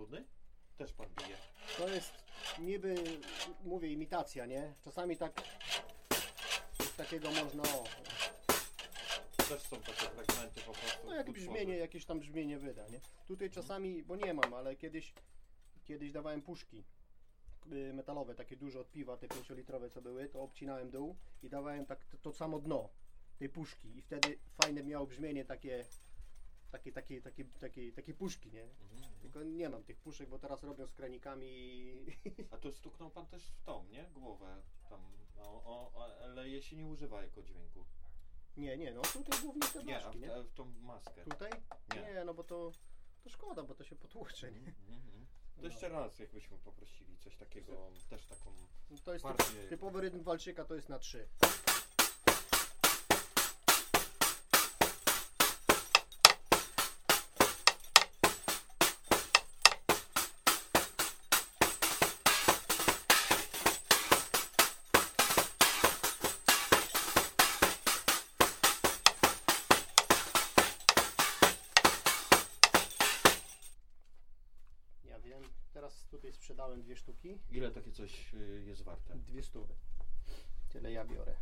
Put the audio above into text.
trudny? Też pan bije. To jest niby, mówię, imitacja, nie? Czasami tak z takiego można, o, Też są takie fragmenty po prostu. no jak brzmienie, jakieś tam brzmienie wyda, nie? Tutaj czasami, bo nie mam, ale kiedyś, kiedyś dawałem puszki y, metalowe, takie duże od piwa, te 5-litrowe co były, to obcinałem dół i dawałem tak to, to samo dno tej puszki i wtedy fajne miało brzmienie takie, takie, takie, takie, takie, takie puszki, nie? Mhm, mhm. Tylko nie mam tych puszek, bo teraz robią z kranikami A tu stuknął pan też w tą, nie? Głowę tam. O, o, ale jej się nie używa jako dźwięku. nie, nie, no tutaj głównie te Nie, a blaszki, w, nie? a w tą maskę. Tutaj? Nie. Nie, no bo to, to szkoda, bo to się potłucze, nie? Mhm, mhm. To No. jeszcze raz, jakbyśmy poprosili coś takiego, też taką No To jest typ, partię. typowy rytm walczyka, to jest na trzy. Teraz tutaj sprzedałem dwie sztuki. Ile takie coś y, jest warte? Dwie stówy. Tyle ja biorę.